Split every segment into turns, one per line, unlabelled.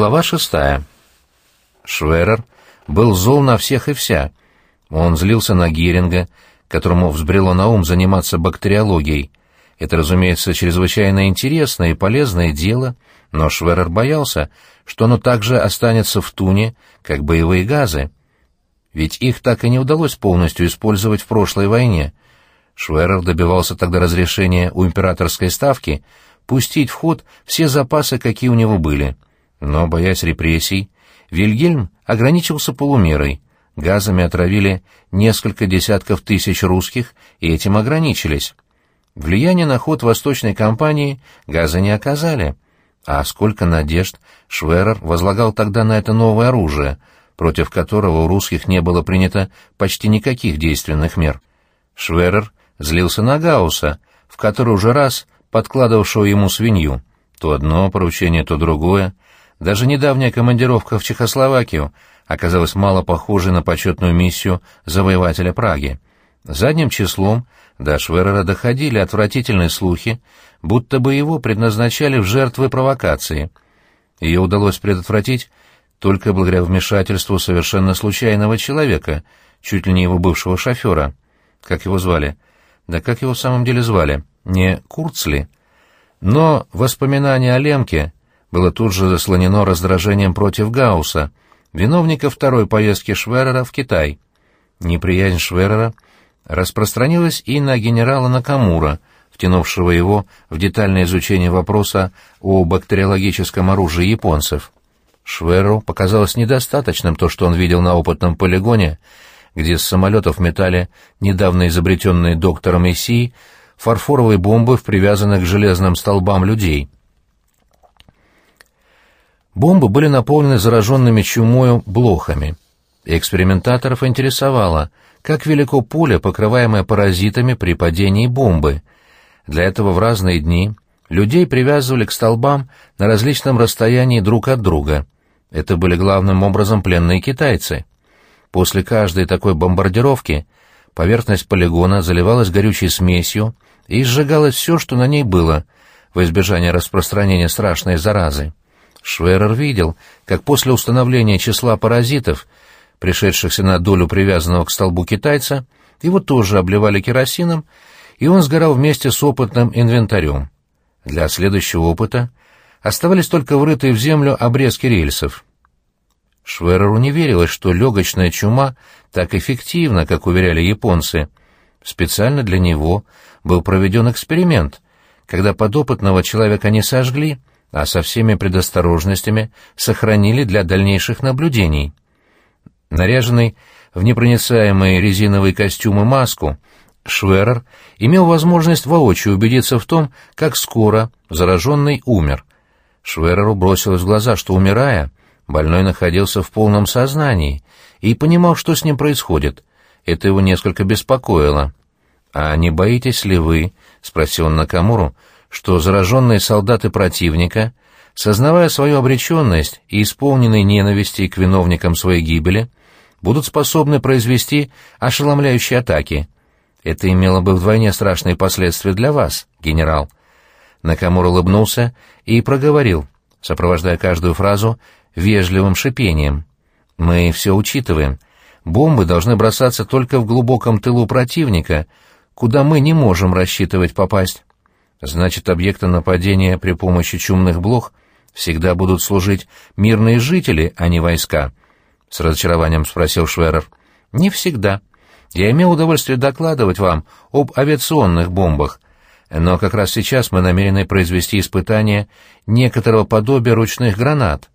Глава шестая. Шверер был зол на всех и вся. Он злился на Геринга, которому взбрело на ум заниматься бактериологией. Это, разумеется, чрезвычайно интересное и полезное дело, но Шверер боялся, что оно также останется в туне, как боевые газы. Ведь их так и не удалось полностью использовать в прошлой войне. Шверер добивался тогда разрешения у императорской ставки пустить в ход все запасы, какие у него были — но, боясь репрессий, Вильгельм ограничился полумерой. Газами отравили несколько десятков тысяч русских, и этим ограничились. Влияние на ход восточной кампании газы не оказали. А сколько надежд Шверер возлагал тогда на это новое оружие, против которого у русских не было принято почти никаких действенных мер. Шверер злился на Гаусса, в который уже раз подкладывавшего ему свинью. То одно поручение, то другое — даже недавняя командировка в Чехословакию оказалась мало похожей на почетную миссию завоевателя Праги. Задним числом до Шверера доходили отвратительные слухи, будто бы его предназначали в жертвы провокации. Ее удалось предотвратить только благодаря вмешательству совершенно случайного человека, чуть ли не его бывшего шофера. Как его звали? Да как его в самом деле звали? Не Курцли? Но воспоминания о Лемке было тут же заслонено раздражением против Гаусса, виновника второй поездки Шверера в Китай. Неприязнь Шверера распространилась и на генерала Накамура, втянувшего его в детальное изучение вопроса о бактериологическом оружии японцев. Шверу показалось недостаточным то, что он видел на опытном полигоне, где с самолетов метали недавно изобретенные доктором Исии фарфоровые бомбы в привязанных к железным столбам людей — Бомбы были наполнены зараженными чумою блохами. Экспериментаторов интересовало, как велико поле, покрываемое паразитами при падении бомбы. Для этого в разные дни людей привязывали к столбам на различном расстоянии друг от друга. Это были главным образом пленные китайцы. После каждой такой бомбардировки поверхность полигона заливалась горючей смесью и сжигалось все, что на ней было, во избежание распространения страшной заразы. Шверер видел, как после установления числа паразитов, пришедшихся на долю привязанного к столбу китайца, его тоже обливали керосином, и он сгорал вместе с опытным инвентарем. Для следующего опыта оставались только врытые в землю обрезки рельсов. Швереру не верилось, что легочная чума так эффективна, как уверяли японцы. Специально для него был проведен эксперимент, когда подопытного человека не сожгли, а со всеми предосторожностями сохранили для дальнейших наблюдений. Наряженный в непроницаемые резиновые костюмы маску, Шверер имел возможность воочию убедиться в том, как скоро зараженный умер. Швереру бросилось в глаза, что, умирая, больной находился в полном сознании и понимал, что с ним происходит. Это его несколько беспокоило. «А не боитесь ли вы?» — спросил Накамуру, что зараженные солдаты противника, сознавая свою обреченность и исполненные ненависти к виновникам своей гибели, будут способны произвести ошеломляющие атаки. Это имело бы вдвойне страшные последствия для вас, генерал. Накамур улыбнулся и проговорил, сопровождая каждую фразу вежливым шипением. «Мы все учитываем. Бомбы должны бросаться только в глубоком тылу противника, куда мы не можем рассчитывать попасть. Значит, объектом нападения при помощи чумных блох всегда будут служить мирные жители, а не войска? С разочарованием спросил Шверер. Не всегда. Я имел удовольствие докладывать вам об авиационных бомбах, но как раз сейчас мы намерены произвести испытание некоторого подобия ручных гранат.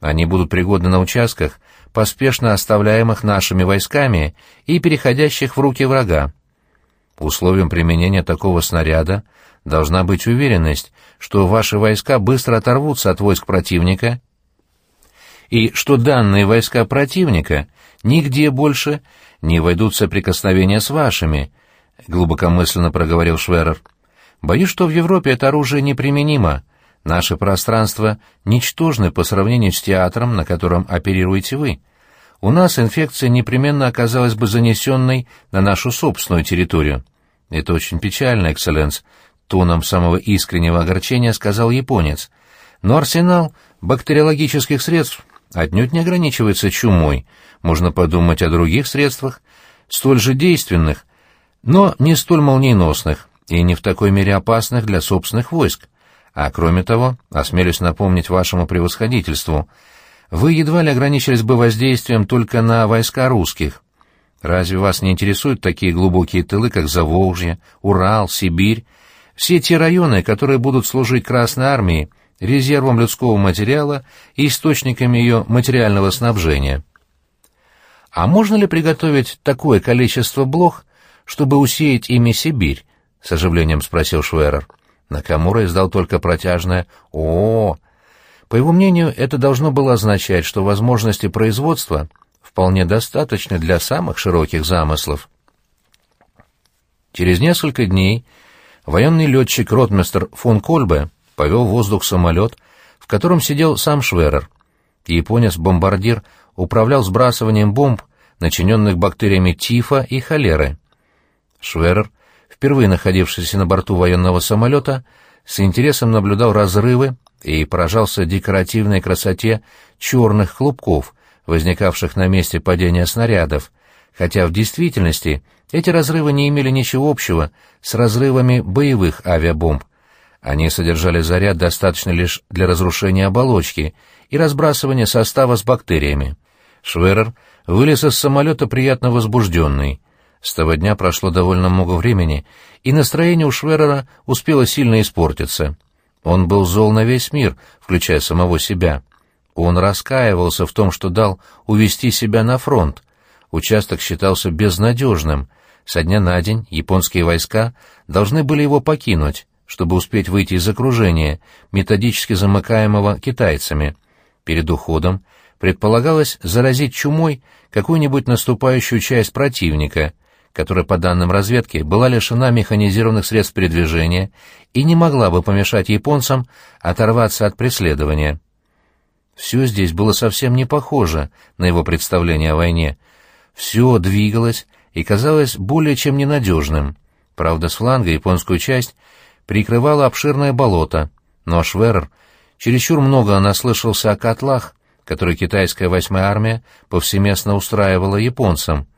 Они будут пригодны на участках, поспешно оставляемых нашими войсками и переходящих в руки врага. Условием применения такого снаряда должна быть уверенность, что ваши войска быстро оторвутся от войск противника и что данные войска противника нигде больше не войдут в соприкосновение с вашими, глубокомысленно проговорил Шверер. Боюсь, что в Европе это оружие неприменимо. Наше пространство ничтожны по сравнению с театром, на котором оперируете вы. У нас инфекция непременно оказалась бы занесенной на нашу собственную территорию. Это очень печально, экселленс, тоном самого искреннего огорчения сказал японец. Но арсенал бактериологических средств отнюдь не ограничивается чумой, можно подумать о других средствах, столь же действенных, но не столь молниеносных и не в такой мере опасных для собственных войск. А кроме того, осмелюсь напомнить вашему превосходительству, вы едва ли ограничились бы воздействием только на войска русских. Разве вас не интересуют такие глубокие тылы, как Заволжье, Урал, Сибирь, все те районы, которые будут служить Красной Армии резервом людского материала и источниками ее материального снабжения? А можно ли приготовить такое количество блох, чтобы усеять ими Сибирь? — с оживлением спросил Шверер. Накамура издал только протяжное «О!». По его мнению, это должно было означать, что возможности производства вполне достаточны для самых широких замыслов. Через несколько дней военный летчик ротмистер фон Кольбе повел в воздух самолет, в котором сидел сам Шверер. Японец-бомбардир управлял сбрасыванием бомб, начиненных бактериями тифа и холеры. Шверер впервые находившийся на борту военного самолета, с интересом наблюдал разрывы и поражался декоративной красоте черных хлопков, возникавших на месте падения снарядов, хотя в действительности эти разрывы не имели ничего общего с разрывами боевых авиабомб. Они содержали заряд достаточно лишь для разрушения оболочки и разбрасывания состава с бактериями. Шверер вылез из самолета приятно возбужденный. С того дня прошло довольно много времени, и настроение у Шверера успело сильно испортиться. Он был зол на весь мир, включая самого себя. Он раскаивался в том, что дал увести себя на фронт. Участок считался безнадежным. Со дня на день японские войска должны были его покинуть, чтобы успеть выйти из окружения, методически замыкаемого китайцами. Перед уходом предполагалось заразить чумой какую-нибудь наступающую часть противника — которая, по данным разведки, была лишена механизированных средств передвижения и не могла бы помешать японцам оторваться от преследования. Все здесь было совсем не похоже на его представление о войне. Все двигалось и казалось более чем ненадежным. Правда, с фланга японскую часть прикрывало обширное болото, но Шверер чересчур много наслышался о котлах, которые китайская восьмая армия повсеместно устраивала японцам —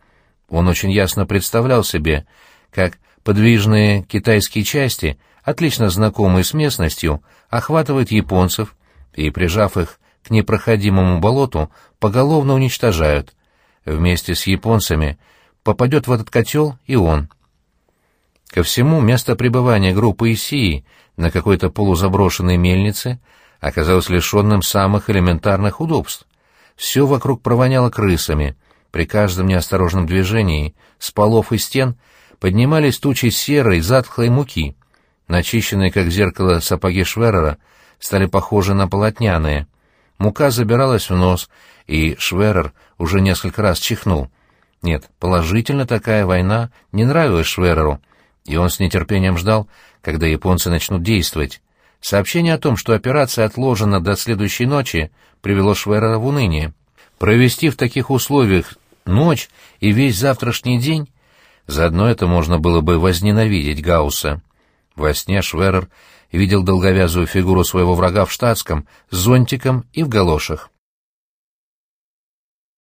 он очень ясно представлял себе, как подвижные китайские части, отлично знакомые с местностью, охватывают японцев и, прижав их к непроходимому болоту, поголовно уничтожают. Вместе с японцами попадет в этот котел и он. Ко всему, место пребывания группы Исии на какой-то полузаброшенной мельнице оказалось лишенным самых элементарных удобств. Все вокруг провоняло крысами — при каждом неосторожном движении с полов и стен поднимались тучи серой, затхлой муки. Начищенные, как зеркало, сапоги Шверера стали похожи на полотняные. Мука забиралась в нос, и Шверер уже несколько раз чихнул. Нет, положительно такая война не нравилась Швереру, и он с нетерпением ждал, когда японцы начнут действовать. Сообщение о том, что операция отложена до следующей ночи, привело Шверера в уныние. Провести в таких условиях ночь и весь завтрашний день, заодно это можно было бы возненавидеть Гаусса. Во сне Шверер видел долговязую фигуру своего врага в штатском, с зонтиком и в галошах.